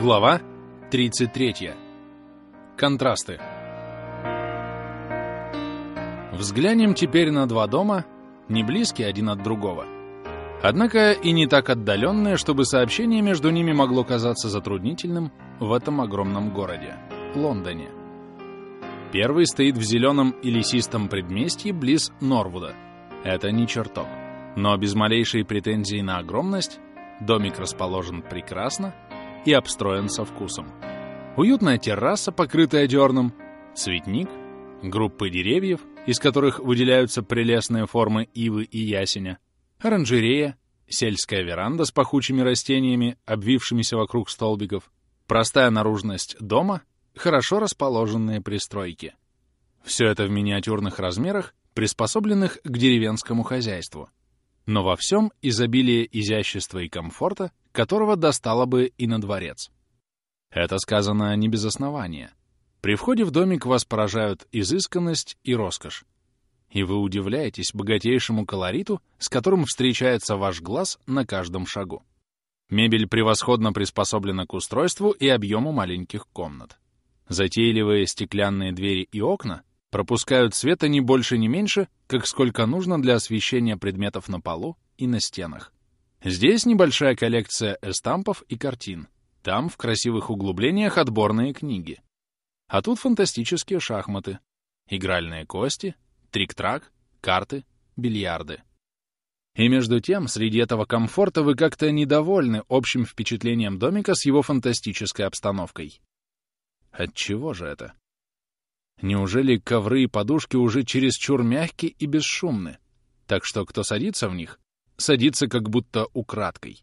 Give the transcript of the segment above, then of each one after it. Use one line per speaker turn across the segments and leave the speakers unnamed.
Глава 33. Контрасты. Взглянем теперь на два дома, не близкие один от другого. Однако и не так отдаленные, чтобы сообщение между ними могло казаться затруднительным в этом огромном городе — Лондоне. Первый стоит в зеленом и лесистом предместье близ Норвуда. Это не чертог. Но без малейшей претензии на огромность домик расположен прекрасно и обстроен со вкусом. Уютная терраса, покрытая дерном, цветник, группы деревьев, из которых выделяются прелестные формы ивы и ясеня, оранжерея, сельская веранда с пахучими растениями, обвившимися вокруг столбиков, простая наружность дома, хорошо расположенные пристройки. Все это в миниатюрных размерах, приспособленных к деревенскому хозяйству. Но во всем изобилие изящества и комфорта, которого достало бы и на дворец. Это сказано не без основания. При входе в домик вас поражают изысканность и роскошь. И вы удивляетесь богатейшему колориту, с которым встречается ваш глаз на каждом шагу. Мебель превосходно приспособлена к устройству и объему маленьких комнат. Затейливые стеклянные двери и окна пропускают света не больше, не меньше, как сколько нужно для освещения предметов на полу и на стенах. Здесь небольшая коллекция эстампов и картин. Там, в красивых углублениях, отборные книги. А тут фантастические шахматы, игральные кости, трик-трак, карты, бильярды. И между тем, среди этого комфорта вы как-то недовольны общим впечатлением домика с его фантастической обстановкой. Отчего же это? Неужели ковры и подушки уже чересчур мягкие и бесшумны, так что кто садится в них, садится как будто украдкой?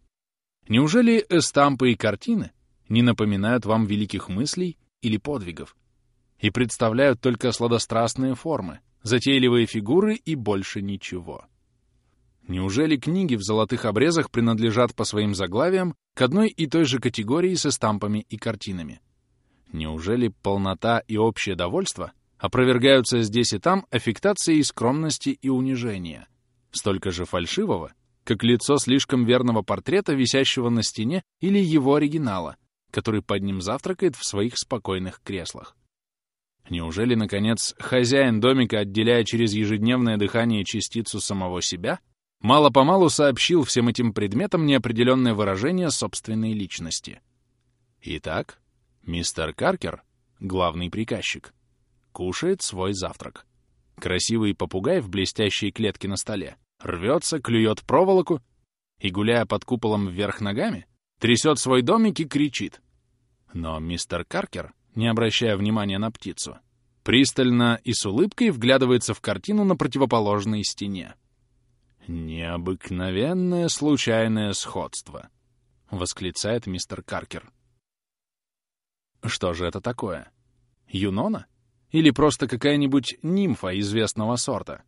Неужели эстампы и картины не напоминают вам великих мыслей или подвигов и представляют только сладострастные формы, затейливые фигуры и больше ничего? Неужели книги в золотых обрезах принадлежат по своим заглавиям к одной и той же категории с эстампами и картинами? Неужели полнота и общее довольство опровергаются здесь и там аффектацией скромности и унижения, столько же фальшивого, как лицо слишком верного портрета, висящего на стене, или его оригинала, который под ним завтракает в своих спокойных креслах? Неужели, наконец, хозяин домика, отделяя через ежедневное дыхание частицу самого себя, мало-помалу сообщил всем этим предметам неопределенное выражение собственной личности? Итак, Мистер Каркер, главный приказчик, кушает свой завтрак. Красивый попугай в блестящей клетке на столе рвется, клюет проволоку и, гуляя под куполом вверх ногами, трясет свой домик и кричит. Но мистер Каркер, не обращая внимания на птицу, пристально и с улыбкой вглядывается в картину на противоположной стене. «Необыкновенное случайное сходство», — восклицает мистер Каркер. Что же это такое? Юнона? Или просто какая-нибудь нимфа известного сорта?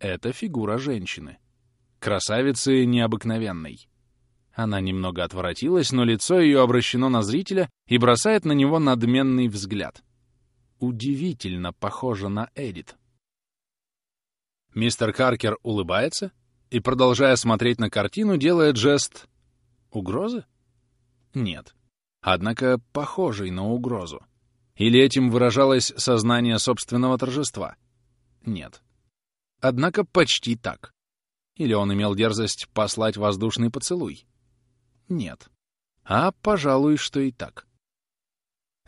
Это фигура женщины. Красавицы необыкновенной. Она немного отворотилась, но лицо ее обращено на зрителя и бросает на него надменный взгляд. Удивительно похоже на Эдит. Мистер Каркер улыбается и, продолжая смотреть на картину, делает жест... Угрозы? Нет однако похожий на угрозу. Или этим выражалось сознание собственного торжества? Нет. Однако почти так. Или он имел дерзость послать воздушный поцелуй? Нет. А, пожалуй, что и так.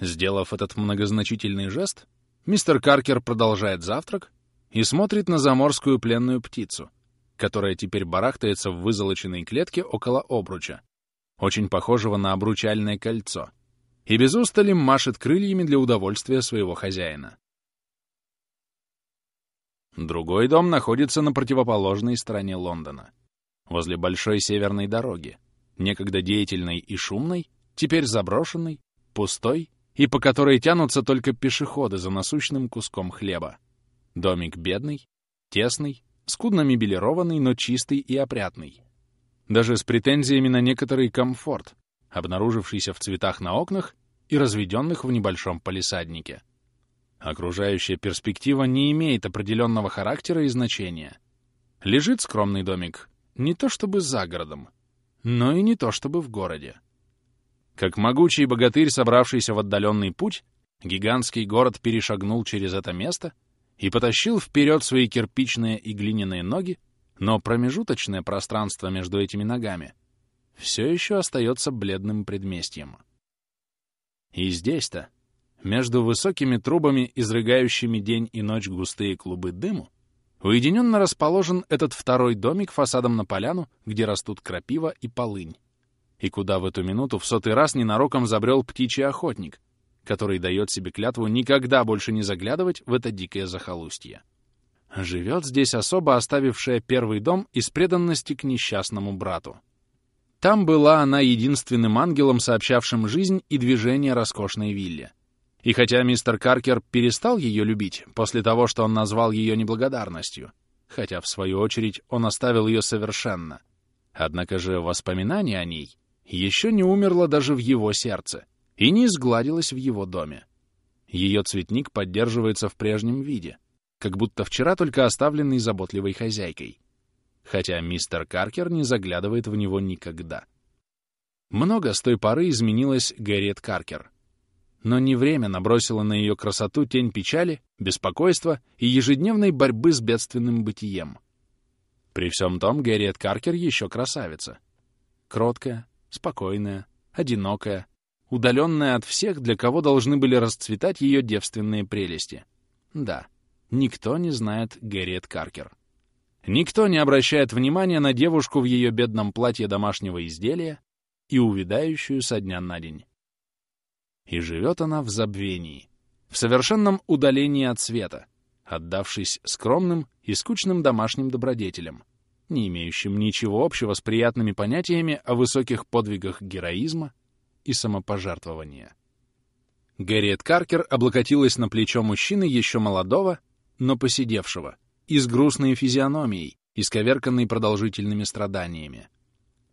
Сделав этот многозначительный жест, мистер Каркер продолжает завтрак и смотрит на заморскую пленную птицу, которая теперь барахтается в вызолоченной клетке около обруча, очень похожего на обручальное кольцо, и без устали машет крыльями для удовольствия своего хозяина. Другой дом находится на противоположной стороне Лондона, возле большой северной дороги, некогда деятельной и шумной, теперь заброшенной, пустой, и по которой тянутся только пешеходы за насущным куском хлеба. Домик бедный, тесный, скудно мебелированный, но чистый и опрятный даже с претензиями на некоторый комфорт, обнаружившийся в цветах на окнах и разведенных в небольшом палисаднике. Окружающая перспектива не имеет определенного характера и значения. Лежит скромный домик не то чтобы за городом, но и не то чтобы в городе. Как могучий богатырь, собравшийся в отдаленный путь, гигантский город перешагнул через это место и потащил вперед свои кирпичные и глиняные ноги, но промежуточное пространство между этими ногами все еще остается бледным предместьем. И здесь-то, между высокими трубами, изрыгающими день и ночь густые клубы дыму, уединенно расположен этот второй домик фасадом на поляну, где растут крапива и полынь, и куда в эту минуту в сотый раз ненароком забрел птичий охотник, который дает себе клятву никогда больше не заглядывать в это дикое захолустье. Живет здесь особо оставившая первый дом из преданности к несчастному брату. Там была она единственным ангелом, сообщавшим жизнь и движение роскошной вилле. И хотя мистер Каркер перестал ее любить после того, что он назвал ее неблагодарностью, хотя, в свою очередь, он оставил ее совершенно, однако же воспоминание о ней еще не умерло даже в его сердце и не сгладилось в его доме. Ее цветник поддерживается в прежнем виде, как будто вчера только оставленный заботливой хозяйкой. Хотя мистер Каркер не заглядывает в него никогда. Много с той поры изменилась Гарриет Каркер. Но не время набросило на ее красоту тень печали, беспокойства и ежедневной борьбы с бедственным бытием. При всем том, Гарриет Каркер еще красавица. Кроткая, спокойная, одинокая, удаленная от всех, для кого должны были расцветать ее девственные прелести. Да, никто не знает Гэрриет Каркер. Никто не обращает внимания на девушку в ее бедном платье домашнего изделия и увядающую со дня на день. И живет она в забвении, в совершенном удалении от света, отдавшись скромным и скучным домашним добродетелям, не имеющим ничего общего с приятными понятиями о высоких подвигах героизма и самопожертвования. Гарриет Каркер облокотилась на плечо мужчины еще молодого, но посидевшего, и с грустной физиономией, исковерканной продолжительными страданиями.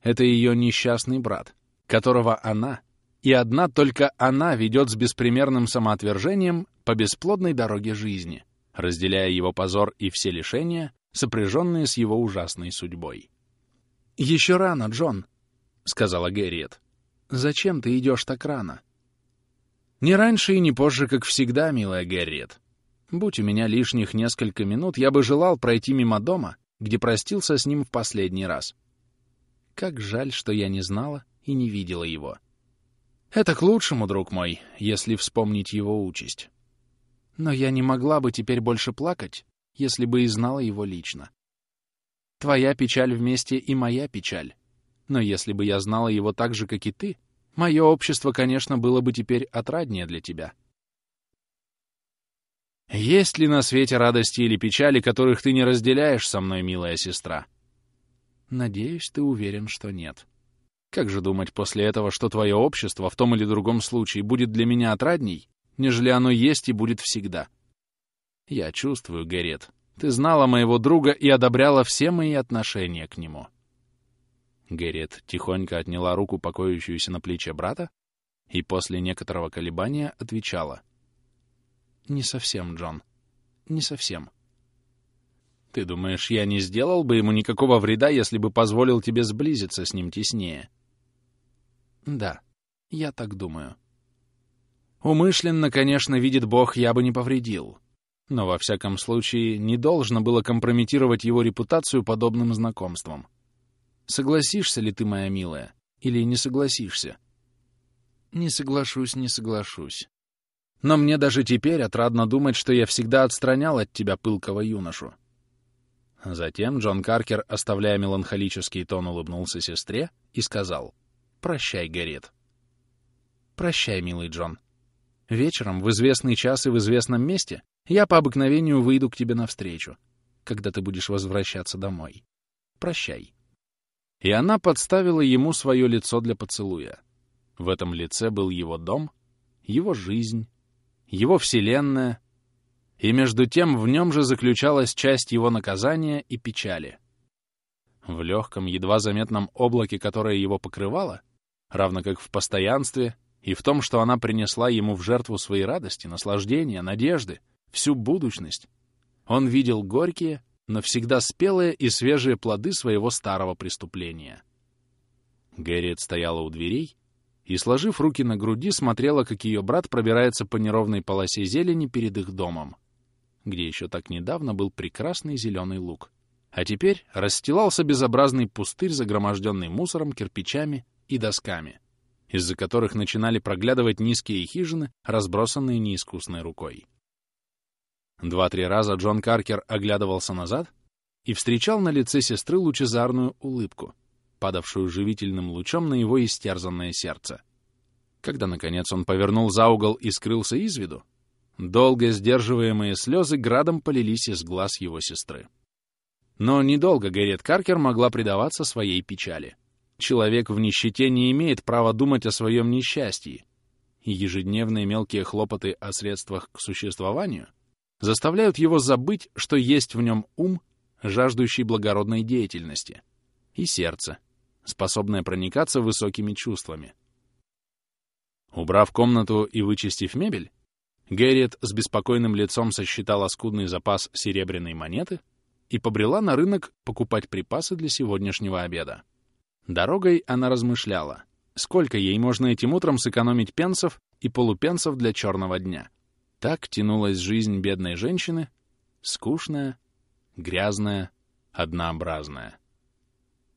Это ее несчастный брат, которого она, и одна только она ведет с беспримерным самоотвержением по бесплодной дороге жизни, разделяя его позор и все лишения, сопряженные с его ужасной судьбой. «Еще рано, Джон», — сказала Гэрриет. «Зачем ты идешь так рано?» «Не раньше и не позже, как всегда, милая Гэрриет. Будь у меня лишних несколько минут, я бы желал пройти мимо дома, где простился с ним в последний раз. Как жаль, что я не знала и не видела его. Это к лучшему, друг мой, если вспомнить его участь. Но я не могла бы теперь больше плакать, если бы и знала его лично. Твоя печаль вместе и моя печаль. Но если бы я знала его так же, как и ты, мое общество, конечно, было бы теперь отраднее для тебя. Есть ли на свете радости или печали, которых ты не разделяешь со мной, милая сестра? Надеюсь, ты уверен, что нет. Как же думать после этого, что твое общество в том или другом случае будет для меня отрадней, нежели оно есть и будет всегда? Я чувствую, Гарет, ты знала моего друга и одобряла все мои отношения к нему. Гарет тихонько отняла руку, покоящуюся на плече брата, и после некоторого колебания отвечала. «Не совсем, Джон. Не совсем». «Ты думаешь, я не сделал бы ему никакого вреда, если бы позволил тебе сблизиться с ним теснее?» «Да, я так думаю». Умышленно, конечно, видит Бог, я бы не повредил. Но, во всяком случае, не должно было компрометировать его репутацию подобным знакомством. Согласишься ли ты, моя милая, или не согласишься? Не соглашусь, не соглашусь. Но мне даже теперь отрадно думать, что я всегда отстранял от тебя пылкого юношу. Затем Джон Каркер, оставляя меланхолический тон, улыбнулся сестре и сказал «Прощай, Гарет». «Прощай, милый Джон. Вечером, в известный час и в известном месте, я по обыкновению выйду к тебе навстречу, когда ты будешь возвращаться домой. Прощай». И она подставила ему свое лицо для поцелуя. В этом лице был его дом, его жизнь, его вселенная, и между тем в нем же заключалась часть его наказания и печали. В легком, едва заметном облаке, которое его покрывало, равно как в постоянстве и в том, что она принесла ему в жертву свои радости, наслаждения, надежды, всю будущность. Он видел горькие, но всегда спелые и свежие плоды своего старого преступления. Гэрриет стояла у дверей и, сложив руки на груди, смотрела, как ее брат пробирается по неровной полосе зелени перед их домом, где еще так недавно был прекрасный зеленый луг. А теперь расстилался безобразный пустырь, загроможденный мусором, кирпичами и досками, из-за которых начинали проглядывать низкие хижины, разбросанные неискусной рукой. Два-три раза Джон Каркер оглядывался назад и встречал на лице сестры лучезарную улыбку, падавшую живительным лучом на его истерзанное сердце. Когда, наконец, он повернул за угол и скрылся из виду, долго сдерживаемые слезы градом полились из глаз его сестры. Но недолго Гэрриет Каркер могла предаваться своей печали. Человек в нищете не имеет права думать о своем несчастье, и ежедневные мелкие хлопоты о средствах к существованию заставляют его забыть, что есть в нем ум, жаждущий благородной деятельности, и сердце, способное проникаться высокими чувствами. Убрав комнату и вычистив мебель, Гэрриет с беспокойным лицом сосчитала скудный запас серебряной монеты и побрела на рынок покупать припасы для сегодняшнего обеда. Дорогой она размышляла, сколько ей можно этим утром сэкономить пенсов и полупенсов для черного дня. Так тянулась жизнь бедной женщины, скучная, грязная, однообразная.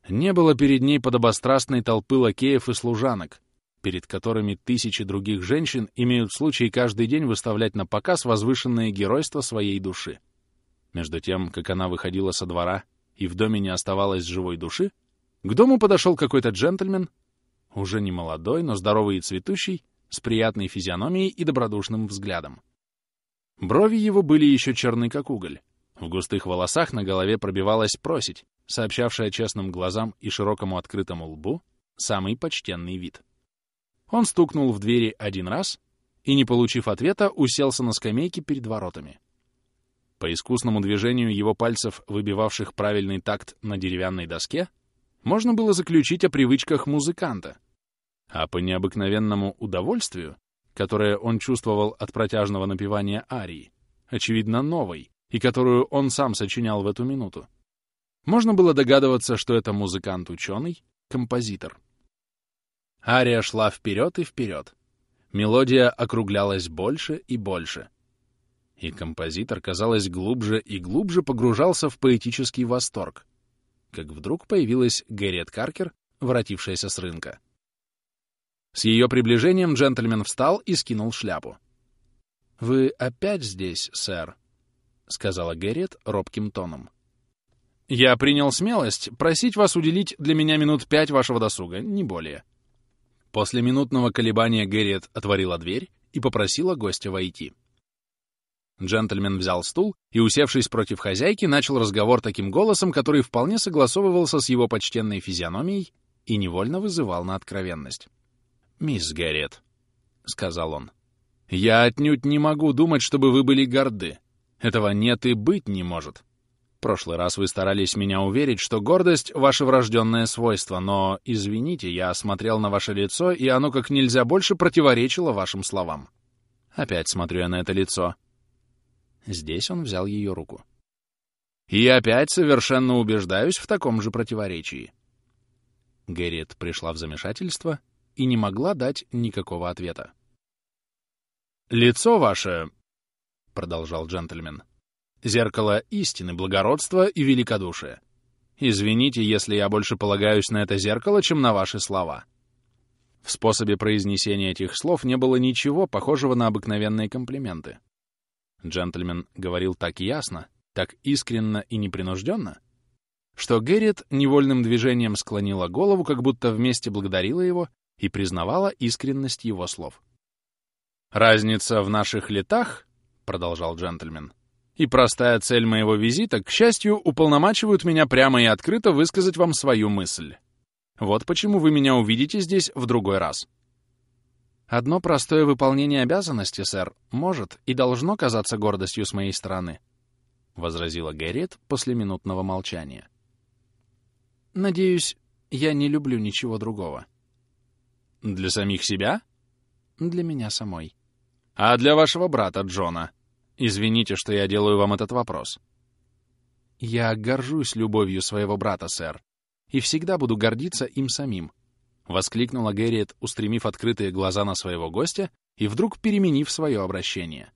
Не было перед ней подобострастной толпы лакеев и служанок, перед которыми тысячи других женщин имеют случай каждый день выставлять на показ возвышенное геройство своей души. Между тем, как она выходила со двора и в доме не оставалось живой души, к дому подошел какой-то джентльмен, уже не молодой, но здоровый и цветущий, с приятной физиономией и добродушным взглядом. Брови его были еще черны, как уголь. В густых волосах на голове пробивалась просить, сообщавшая честным глазам и широкому открытому лбу самый почтенный вид. Он стукнул в двери один раз и, не получив ответа, уселся на скамейке перед воротами. По искусному движению его пальцев, выбивавших правильный такт на деревянной доске, можно было заключить о привычках музыканта, а по необыкновенному удовольствию, которое он чувствовал от протяжного напевания арии, очевидно, новой, и которую он сам сочинял в эту минуту, можно было догадываться, что это музыкант-ученый, композитор. Ария шла вперед и вперед. Мелодия округлялась больше и больше — и композитор, казалось, глубже и глубже погружался в поэтический восторг, как вдруг появилась Гэрриет Каркер, воротившаяся с рынка. С ее приближением джентльмен встал и скинул шляпу. «Вы опять здесь, сэр?» — сказала Гэрриет робким тоном. «Я принял смелость просить вас уделить для меня минут пять вашего досуга, не более». После минутного колебания Гэрриет отворила дверь и попросила гостя войти. Джентльмен взял стул и, усевшись против хозяйки, начал разговор таким голосом, который вполне согласовывался с его почтенной физиономией и невольно вызывал на откровенность. «Мисс Гарриет», — сказал он, — «я отнюдь не могу думать, чтобы вы были горды. Этого нет и быть не может. Прошлый раз вы старались меня уверить, что гордость — ваше врожденное свойство, но, извините, я смотрел на ваше лицо, и оно как нельзя больше противоречило вашим словам. Опять смотрю я на это лицо. Здесь он взял ее руку. И опять совершенно убеждаюсь в таком же противоречии. Гэрриет пришла в замешательство и не могла дать никакого ответа. «Лицо ваше», — продолжал джентльмен, — «зеркало истины, благородства и великодушия. Извините, если я больше полагаюсь на это зеркало, чем на ваши слова». В способе произнесения этих слов не было ничего похожего на обыкновенные комплименты. Джентльмен говорил так ясно, так искренно и непринужденно, что Гэррит невольным движением склонила голову, как будто вместе благодарила его и признавала искренность его слов. «Разница в наших летах, — продолжал джентльмен, — и простая цель моего визита, к счастью, уполномачивают меня прямо и открыто высказать вам свою мысль. Вот почему вы меня увидите здесь в другой раз. Одно простое выполнение обязанности, сэр, может и должно казаться гордостью с моей стороны, — возразила Гэрриет после минутного молчания. Надеюсь, я не люблю ничего другого. Для самих себя? Для меня самой. А для вашего брата Джона? Извините, что я делаю вам этот вопрос. Я горжусь любовью своего брата, сэр, и всегда буду гордиться им самим. — воскликнула Гэрриет, устремив открытые глаза на своего гостя и вдруг переменив свое обращение.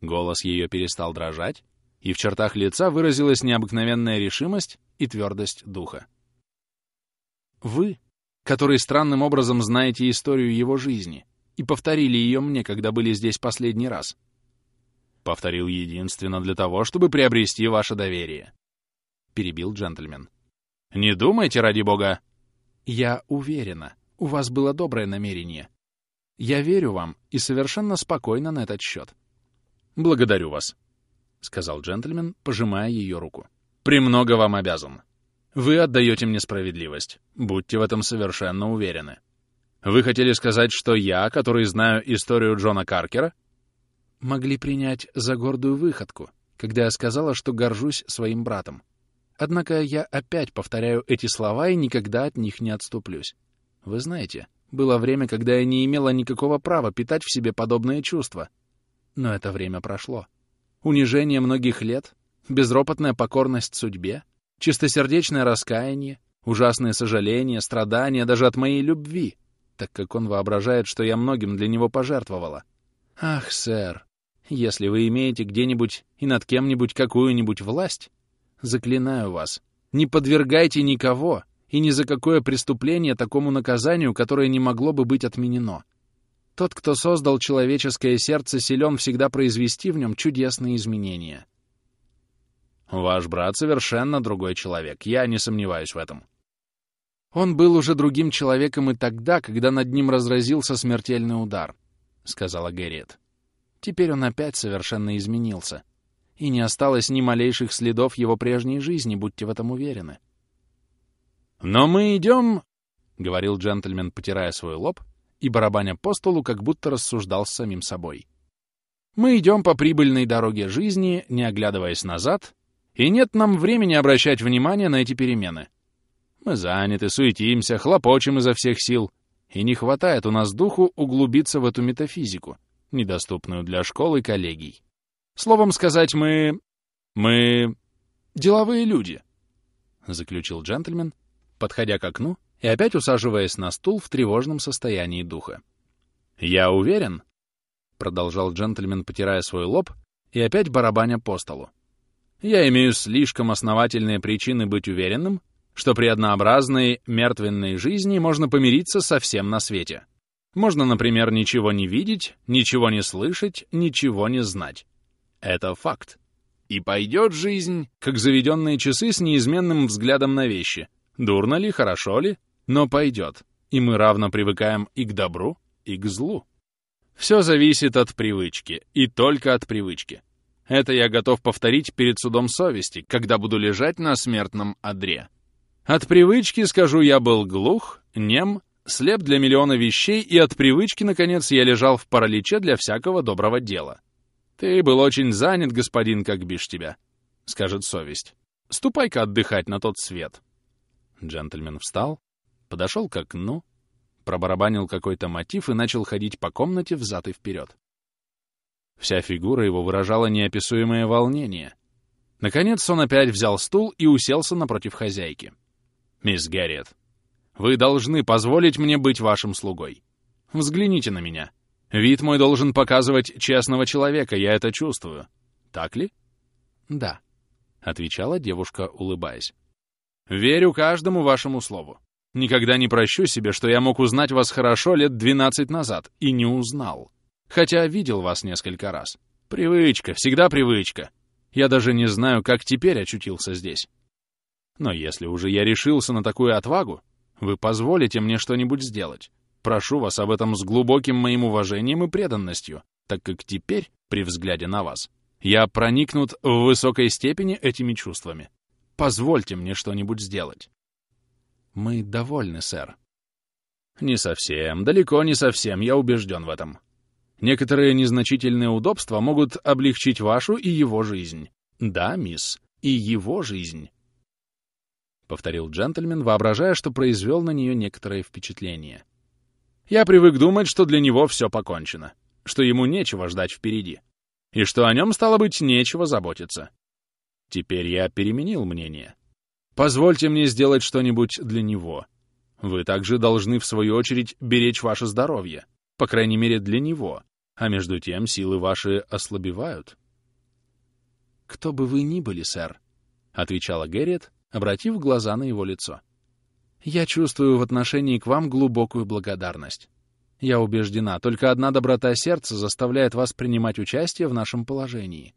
Голос ее перестал дрожать, и в чертах лица выразилась необыкновенная решимость и твердость духа. «Вы, который странным образом знаете историю его жизни и повторили ее мне, когда были здесь последний раз», повторил единственно для того, чтобы приобрести ваше доверие», — перебил джентльмен. «Не думайте, ради бога!» «Я уверена, у вас было доброе намерение. Я верю вам и совершенно спокойно на этот счет». «Благодарю вас», — сказал джентльмен, пожимая ее руку. «Премного вам обязан. Вы отдаете мне справедливость. Будьте в этом совершенно уверены. Вы хотели сказать, что я, который знаю историю Джона Каркера, могли принять за гордую выходку, когда я сказала, что горжусь своим братом. Однако я опять повторяю эти слова и никогда от них не отступлюсь. Вы знаете, было время, когда я не имела никакого права питать в себе подобные чувства. Но это время прошло унижение многих лет, безропотная покорность судьбе, чистосердечное раскаяние, ужасные сожаления, страдания даже от моей любви, так как он воображает, что я многим для него пожертвовала. Ах, сэр, если вы имеете где-нибудь и над кем-нибудь какую-нибудь власть, заклинаю вас, не подвергайте никого и ни за какое преступление такому наказанию, которое не могло бы быть отменено. Тот, кто создал человеческое сердце, силен всегда произвести в нем чудесные изменения. Ваш брат совершенно другой человек, я не сомневаюсь в этом. Он был уже другим человеком и тогда, когда над ним разразился смертельный удар, — сказала Гэрриет. Теперь он опять совершенно изменился. И не осталось ни малейших следов его прежней жизни, будьте в этом уверены. «Но мы идем», — говорил джентльмен, потирая свой лоб, и барабаня по столу, как будто рассуждал с самим собой. Мы идем по прибыльной дороге жизни, не оглядываясь назад, и нет нам времени обращать внимание на эти перемены. Мы заняты, суетимся, хлопочем изо всех сил, и не хватает у нас духу углубиться в эту метафизику, недоступную для школ и коллегий. Словом сказать, мы... мы... деловые люди, — заключил джентльмен, подходя к окну и опять усаживаясь на стул в тревожном состоянии духа. «Я уверен», — продолжал джентльмен, потирая свой лоб и опять барабаня по столу, «я имею слишком основательные причины быть уверенным, что при однообразной мертвенной жизни можно помириться со всем на свете. Можно, например, ничего не видеть, ничего не слышать, ничего не знать. Это факт. И пойдет жизнь, как заведенные часы с неизменным взглядом на вещи. Дурно ли, хорошо ли, но пойдет, и мы равно привыкаем и к добру, и к злу. Все зависит от привычки, и только от привычки. Это я готов повторить перед судом совести, когда буду лежать на смертном одре. От привычки, скажу, я был глух, нем, слеп для миллиона вещей, и от привычки, наконец, я лежал в параличе для всякого доброго дела. Ты был очень занят, господин, как бишь тебя, — скажет совесть. Ступай-ка отдыхать на тот свет. Джентльмен встал, подошел к окну, пробарабанил какой-то мотив и начал ходить по комнате взад и вперед. Вся фигура его выражала неописуемое волнение. Наконец он опять взял стул и уселся напротив хозяйки. «Мисс Гарриет, вы должны позволить мне быть вашим слугой. Взгляните на меня. Вид мой должен показывать честного человека, я это чувствую. Так ли?» «Да», — отвечала девушка, улыбаясь. «Верю каждому вашему слову. Никогда не прощу себе, что я мог узнать вас хорошо лет 12 назад, и не узнал. Хотя видел вас несколько раз. Привычка, всегда привычка. Я даже не знаю, как теперь очутился здесь. Но если уже я решился на такую отвагу, вы позволите мне что-нибудь сделать. Прошу вас об этом с глубоким моим уважением и преданностью, так как теперь, при взгляде на вас, я проникнут в высокой степени этими чувствами. Позвольте мне что-нибудь сделать. Мы довольны, сэр. Не совсем, далеко не совсем, я убежден в этом. Некоторые незначительные удобства могут облегчить вашу и его жизнь. Да, мисс, и его жизнь. Повторил джентльмен, воображая, что произвел на нее некоторое впечатление. Я привык думать, что для него все покончено, что ему нечего ждать впереди, и что о нем, стало быть, нечего заботиться. Теперь я переменил мнение. Позвольте мне сделать что-нибудь для него. Вы также должны, в свою очередь, беречь ваше здоровье, по крайней мере для него, а между тем силы ваши ослабевают.
«Кто бы вы ни были, сэр», — отвечала Гэрриет, обратив глаза на его лицо. «Я чувствую в отношении к вам глубокую благодарность. Я убеждена, только одна доброта сердца заставляет вас принимать участие в нашем положении.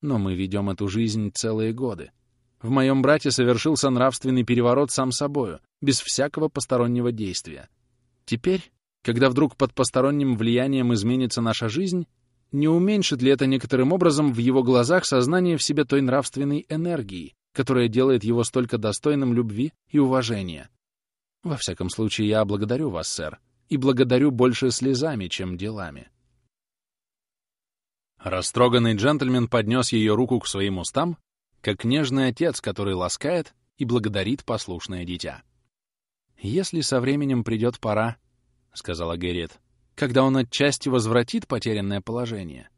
Но мы ведем эту жизнь целые годы. В моем брате совершился нравственный переворот сам собою, без всякого постороннего действия. Теперь, когда вдруг под посторонним влиянием изменится наша жизнь, не уменьшит ли это некоторым образом в его глазах сознание в себе той нравственной энергии, которая делает его столько достойным любви и уважения? Во всяком случае, я благодарю вас, сэр, и благодарю больше слезами, чем делами.
Растроганный джентльмен поднес ее руку к своим устам, как нежный отец, который ласкает и благодарит послушное дитя.
«Если со временем придет пора, — сказала Гэрриет, — когда он отчасти возвратит потерянное положение».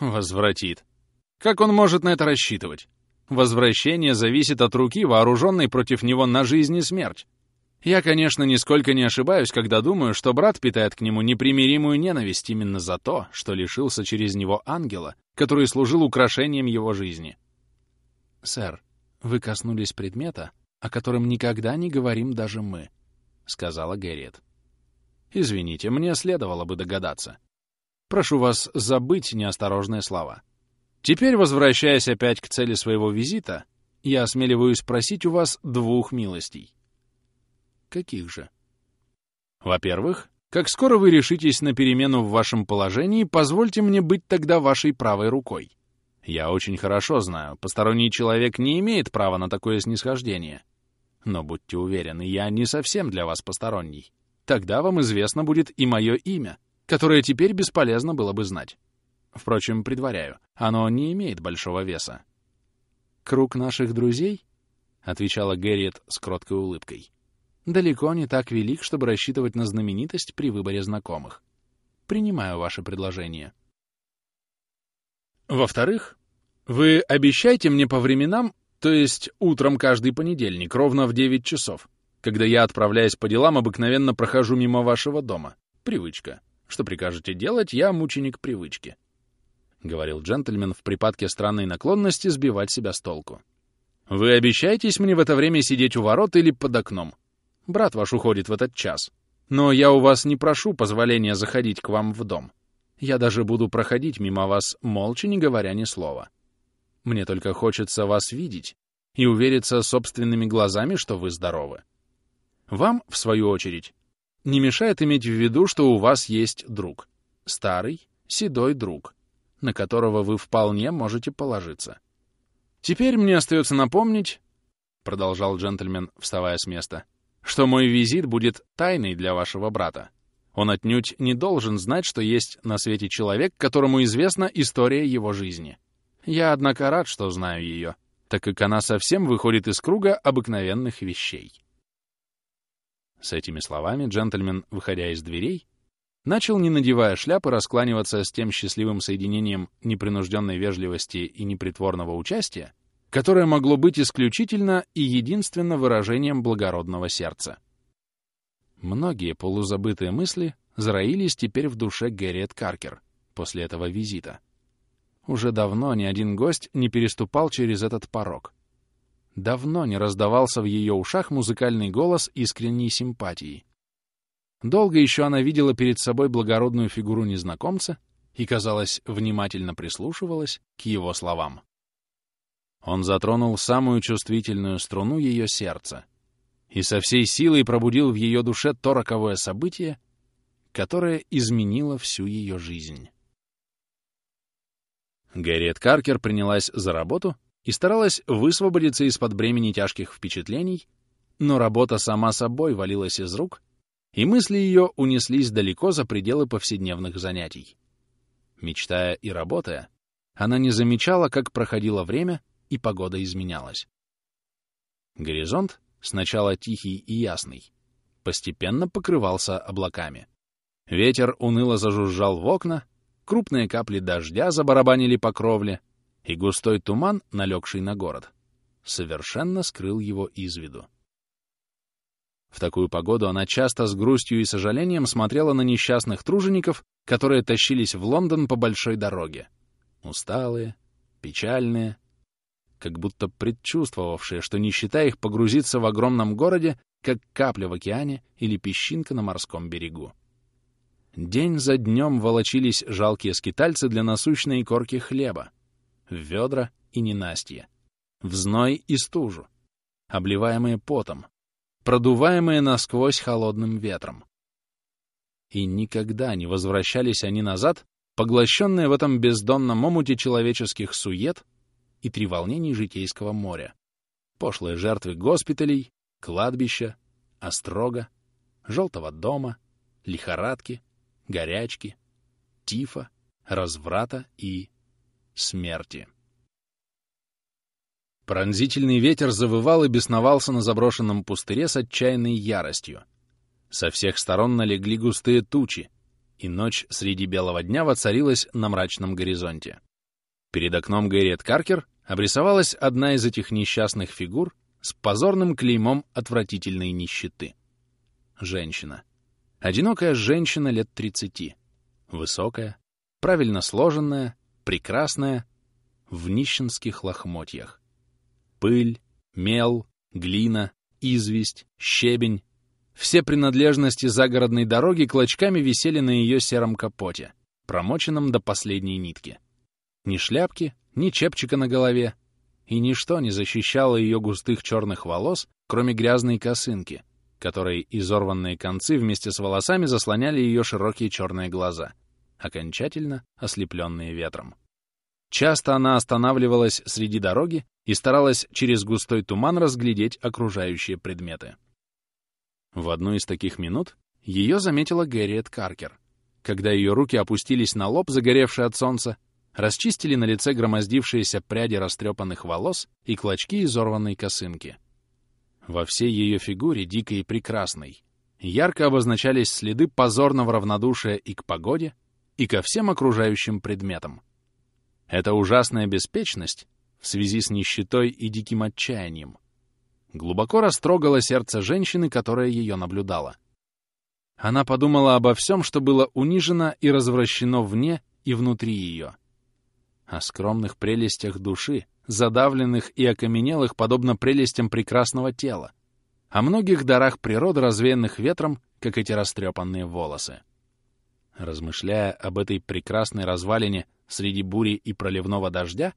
«Возвратит. Как он может на это рассчитывать? Возвращение зависит от руки, вооруженной против него на жизнь и смерть. Я, конечно, нисколько не ошибаюсь, когда думаю, что брат питает к нему непримиримую ненависть именно за то, что лишился через него ангела, который служил украшением его жизни.
«Сэр, вы коснулись предмета, о котором никогда не говорим даже мы», — сказала Гэрриет.
«Извините, мне следовало бы догадаться. Прошу вас забыть неосторожные слова. Теперь, возвращаясь опять к цели своего визита, я осмеливаюсь просить у вас двух милостей.
Каких же?
Во-первых, как скоро вы решитесь на перемену в вашем положении, позвольте мне быть тогда вашей правой рукой. Я очень хорошо знаю, посторонний человек не имеет права на такое снисхождение. Но будьте уверены, я не совсем для вас посторонний. Тогда вам известно будет и мое имя, которое теперь бесполезно было бы знать. Впрочем, предваряю, оно не имеет большого веса.
«Круг наших друзей?» — отвечала Гэрриет с кроткой улыбкой далеко не так велик, чтобы рассчитывать на знаменитость при выборе знакомых. Принимаю ваше предложение.
Во-вторых, вы обещаете мне по временам, то есть утром каждый понедельник, ровно в 9 часов, когда я, отправляясь по делам, обыкновенно прохожу мимо вашего дома. Привычка. Что прикажете делать, я мученик привычки. — говорил джентльмен в припадке странной наклонности сбивать себя с толку. «Вы обещаетесь мне в это время сидеть у ворот или под окном? Брат ваш уходит в этот час. Но я у вас не прошу позволения заходить к вам в дом. Я даже буду проходить мимо вас, молча, не говоря ни слова. Мне только хочется вас видеть и увериться собственными глазами, что вы здоровы. Вам, в свою очередь, не мешает иметь в виду, что у вас есть друг. Старый, седой друг, на которого вы вполне можете положиться. Теперь мне остается напомнить, — продолжал джентльмен, вставая с места, — что мой визит будет тайной для вашего брата. Он отнюдь не должен знать, что есть на свете человек, которому известна история его жизни. Я, однако, рад, что знаю ее, так как она совсем выходит из круга обыкновенных вещей. С этими словами джентльмен, выходя из дверей, начал, не надевая шляпы, раскланиваться с тем счастливым соединением непринужденной вежливости и непритворного участия, которое могло быть исключительно и единственно выражением благородного сердца. Многие полузабытые мысли зароились теперь в душе Гэрриет Каркер после этого визита. Уже давно ни один гость не переступал через этот порог. Давно не раздавался в ее ушах музыкальный голос искренней симпатии. Долго еще она видела перед собой благородную фигуру незнакомца и, казалось, внимательно прислушивалась к его словам. Он затронул самую чувствительную струну ее сердца и со всей силой пробудил в ее душе то роковое событие, которое изменило всю ее жизнь. Гарриет Каркер принялась за работу и старалась высвободиться из-под бремени тяжких впечатлений, но работа сама собой валилась из рук, и мысли ее унеслись далеко за пределы повседневных занятий. Мечтая и работая, она не замечала, как проходило время, и погода изменялась. Горизонт, сначала тихий и ясный, постепенно покрывался облаками. Ветер уныло зажужжал в окна, крупные капли дождя забарабанили по кровле, и густой туман, налегший на город, совершенно скрыл его из виду.
В такую погоду она часто с грустью и сожалением смотрела на несчастных тружеников, которые тащились в Лондон по большой дороге. Усталые, печальные, как будто предчувствовавшие, что нищета их погрузится в огромном городе, как капля в океане или песчинка на морском берегу. День за днем волочились жалкие скитальцы для насущной корки хлеба, в ведра и ненастье, в зной и стужу, обливаемые потом, продуваемые насквозь холодным ветром. И никогда не возвращались они назад, поглощенные в этом бездонном омуте человеческих сует и треволнений житейского моря. Пошлые жертвы госпиталей, кладбища, острога, желтого дома, лихорадки, горячки, тифа, разврата и смерти. Пронзительный ветер завывал и бесновался на заброшенном пустыре с отчаянной яростью. Со всех сторон налегли густые тучи, и ночь среди белого дня воцарилась на мрачном горизонте. Перед окном Гэрриет Каркер обрисовалась одна из этих несчастных фигур с позорным клеймом отвратительной нищеты. Женщина. Одинокая женщина лет 30. Высокая, правильно сложенная, прекрасная, в нищенских лохмотьях. Пыль, мел, глина, известь, щебень. Все принадлежности загородной дороги клочками висели на ее сером капоте, промоченном до последней нитки. Ни шляпки, ни чепчика на голове, и ничто не защищало ее густых черных волос, кроме грязной косынки, которой изорванные концы вместе с волосами заслоняли ее широкие черные глаза, окончательно ослепленные ветром. Часто она останавливалась среди дороги и старалась через густой туман разглядеть окружающие предметы. В одну из таких минут ее заметила Гэрриет Каркер, когда ее руки опустились на лоб, загоревший от солнца, расчистили на лице громоздившиеся пряди растрепанных волос и клочки изорванной косынки. Во всей ее фигуре, дикой и прекрасной, ярко обозначались следы позорного равнодушия и к погоде, и ко всем окружающим предметам. Эта ужасная беспечность в связи с нищетой и диким отчаянием глубоко растрогала сердце женщины, которая ее наблюдала. Она подумала обо всем, что было унижено и развращено вне и внутри ее. О скромных прелестях души, задавленных и окаменелых, подобно прелестям прекрасного тела, о многих дарах природы, развеянных ветром, как эти растрепанные волосы. Размышляя об этой прекрасной развалине среди бури и проливного дождя,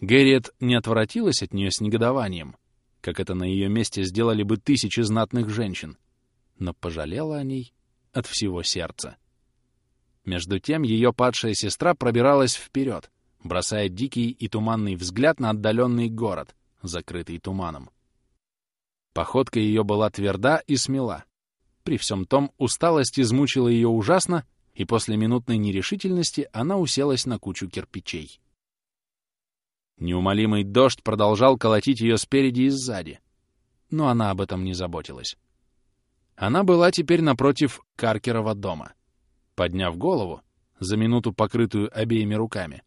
Гэрриет не отворотилась от нее с негодованием, как это на ее месте сделали бы тысячи знатных женщин, но пожалела о ней от всего сердца. Между тем ее падшая сестра пробиралась вперед, бросая дикий и туманный взгляд на отдаленный город, закрытый туманом. Походка ее была тверда и смела. При всем том усталость измучила ее ужасно, и после минутной нерешительности она уселась на кучу кирпичей. Неумолимый дождь продолжал колотить ее спереди и сзади, но она об этом не заботилась. Она была теперь напротив Каркерова дома. Подняв голову, за минуту покрытую обеими руками,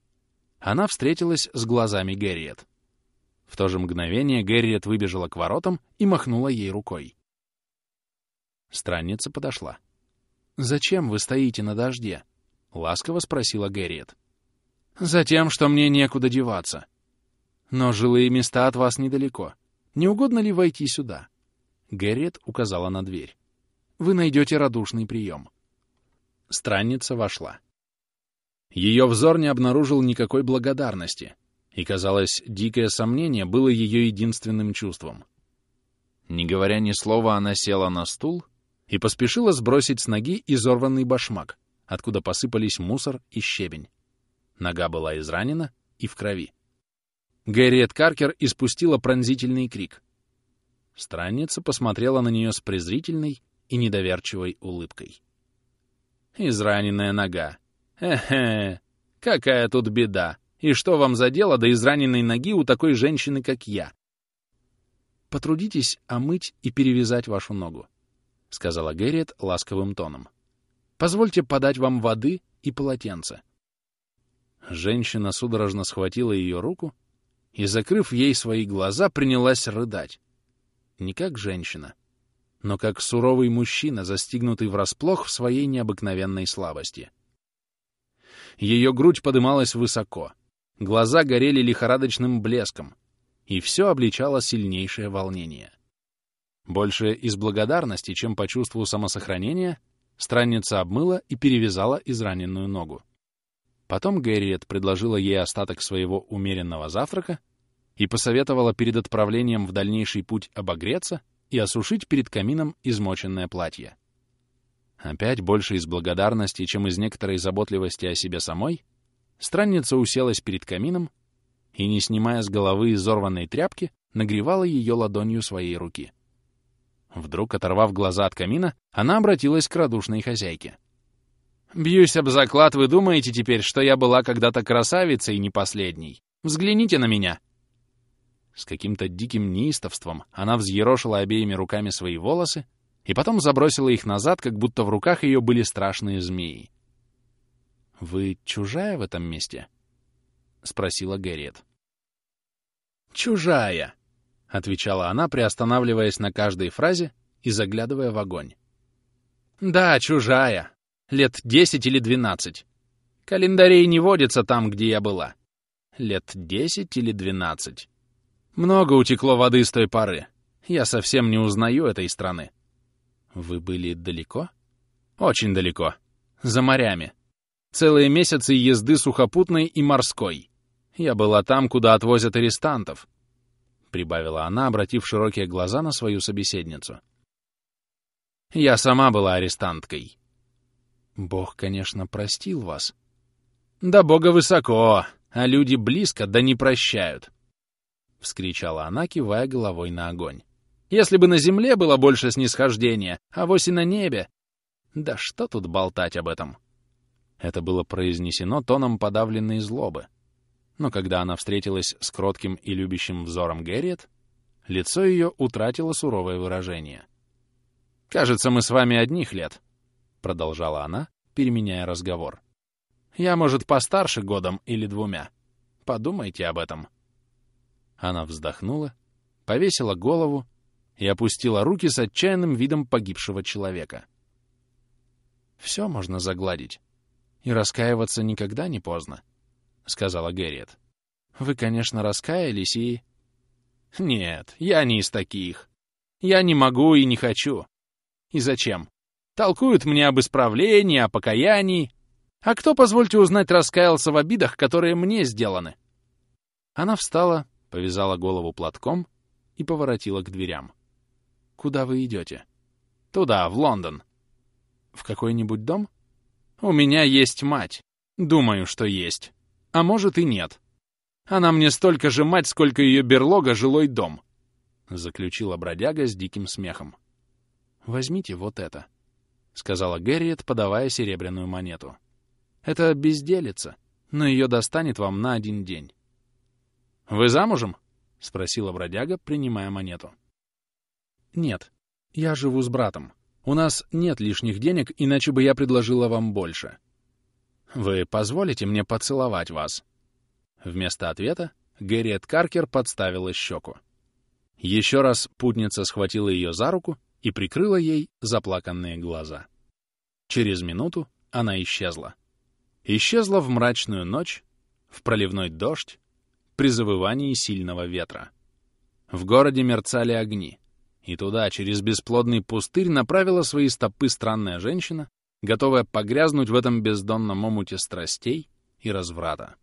она встретилась с глазами Гэрриет. В то же мгновение Гэрриет выбежала к воротам и махнула ей рукой. Странница подошла. «Зачем вы стоите на дожде?» — ласково спросила Гэрриет. «Затем, что мне некуда деваться. Но жилые места от вас недалеко. Не угодно ли войти сюда?» Гэрриет указала на дверь. «Вы найдете радушный прием». Странница вошла. Ее взор не обнаружил никакой благодарности, и, казалось, дикое сомнение было ее единственным чувством. Не говоря ни слова, она села на стул и поспешила сбросить с ноги изорванный башмак, откуда посыпались мусор и щебень. Нога была изранена и в крови. Гэрриет Каркер испустила пронзительный крик. Странница посмотрела на нее с презрительной и недоверчивой улыбкой. «Израненная нога. Эхе, какая тут беда! И что вам за дело до израненной ноги у такой женщины, как я?» «Потрудитесь омыть и перевязать вашу ногу», — сказала Гэрриет ласковым тоном. «Позвольте подать вам воды и полотенце». Женщина судорожно схватила ее руку и, закрыв ей свои глаза, принялась рыдать. Не как женщина, но как суровый мужчина, застигнутый врасплох в своей необыкновенной слабости. Ее грудь подымалась высоко, глаза горели лихорадочным блеском, и все обличало сильнейшее волнение. Больше из благодарности, чем по чувству самосохранения, странница обмыла и перевязала израненную ногу. Потом Гэрриет предложила ей остаток своего умеренного завтрака и посоветовала перед отправлением в дальнейший путь обогреться и осушить перед камином измоченное платье. Опять больше из благодарности, чем из некоторой заботливости о себе самой, странница уселась перед камином и, не снимая с головы изорванной тряпки, нагревала ее ладонью своей руки. Вдруг, оторвав глаза от камина, она обратилась к радушной хозяйке. «Бьюсь об заклад, вы думаете теперь, что я была когда-то красавицей не последней? Взгляните на меня!» С каким-то диким неистовством она взъерошила обеими руками свои волосы и потом забросила их назад, как будто в руках ее были страшные змеи. «Вы чужая в этом месте?» — спросила Гэрриет. «Чужая!» — отвечала она, приостанавливаясь на каждой фразе и заглядывая в огонь. «Да, чужая. Лет десять или двенадцать. Календарей не водится там, где я была. Лет десять или двенадцать. Много утекло воды с той поры. Я совсем не узнаю этой страны. Вы были далеко? Очень далеко. За морями. Целые месяцы езды сухопутной и морской. Я была там, куда отвозят арестантов. Прибавила она, обратив широкие глаза на свою собеседницу. Я сама была арестанткой. Бог, конечно, простил вас. Да Бога высоко, а люди близко, да не прощают. — вскричала она, кивая головой на огонь. «Если бы на земле было больше снисхождения, а вось и на небе! Да что тут болтать об этом?» Это было произнесено тоном подавленной злобы. Но когда она встретилась с кротким и любящим взором Гэрриет, лицо ее утратило суровое выражение. «Кажется, мы с вами одних лет», — продолжала она, переменяя разговор. «Я, может, постарше годом или двумя. Подумайте об этом». Она вздохнула, повесила голову и опустила руки с отчаянным видом погибшего человека. «Все можно загладить. И раскаиваться никогда не поздно», — сказала Гэрриет. «Вы, конечно, раскаялись и...» «Нет, я не из таких. Я не могу и не хочу. И зачем? Толкуют мне об исправлении, о покаянии. А кто, позвольте узнать, раскаялся в обидах, которые мне сделаны?» Она встала, повязала голову платком и поворотила к дверям. «Куда вы идете?» «Туда, в Лондон». «В какой-нибудь дом?» «У меня есть мать. Думаю, что есть. А может и нет. Она мне столько же мать, сколько ее берлога жилой дом», — заключила бродяга с диким смехом. «Возьмите вот это», — сказала Гэрриет, подавая серебряную монету. «Это безделица, но ее достанет вам на один день. «Вы замужем?» — спросила бродяга, принимая монету. «Нет, я живу с братом. У нас нет лишних денег, иначе бы я предложила вам больше. Вы позволите мне поцеловать вас?» Вместо ответа Гэрриет Каркер подставила щеку. Еще раз путница схватила ее за руку и прикрыла ей заплаканные глаза. Через минуту она исчезла. Исчезла в мрачную ночь, в проливной дождь, при завывании сильного ветра. В городе мерцали огни, и туда, через бесплодный пустырь, направила свои стопы странная женщина, готовая погрязнуть в этом бездонном омуте страстей и разврата.